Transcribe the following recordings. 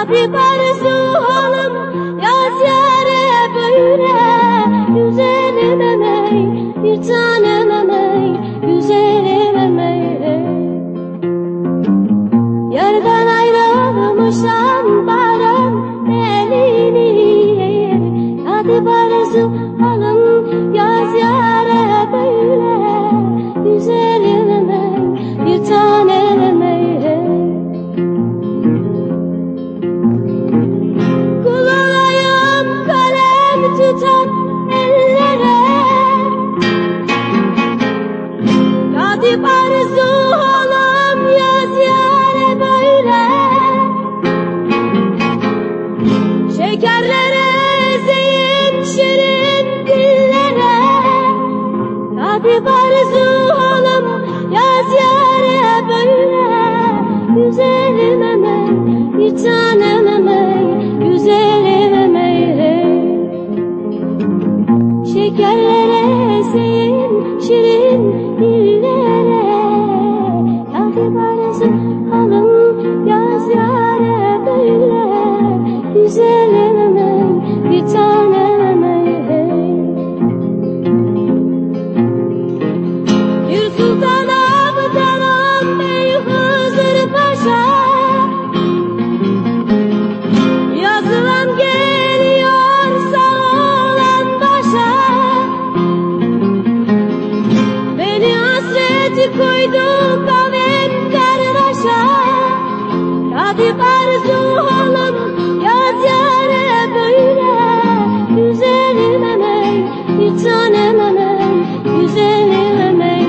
Abi barzuhalım yaz yere böyle Güzelim emey bir tanem emey Güzelim emey Yerden ayrılmışam barem tutan ellere. Katip arzu olam yaz yare böyle. Şekerle Kerlere seyir Edip arzu alamam Yaz böyle. Güzelim emey Bir tanem Güzelim emey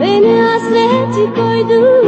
Beni hasreti koydu.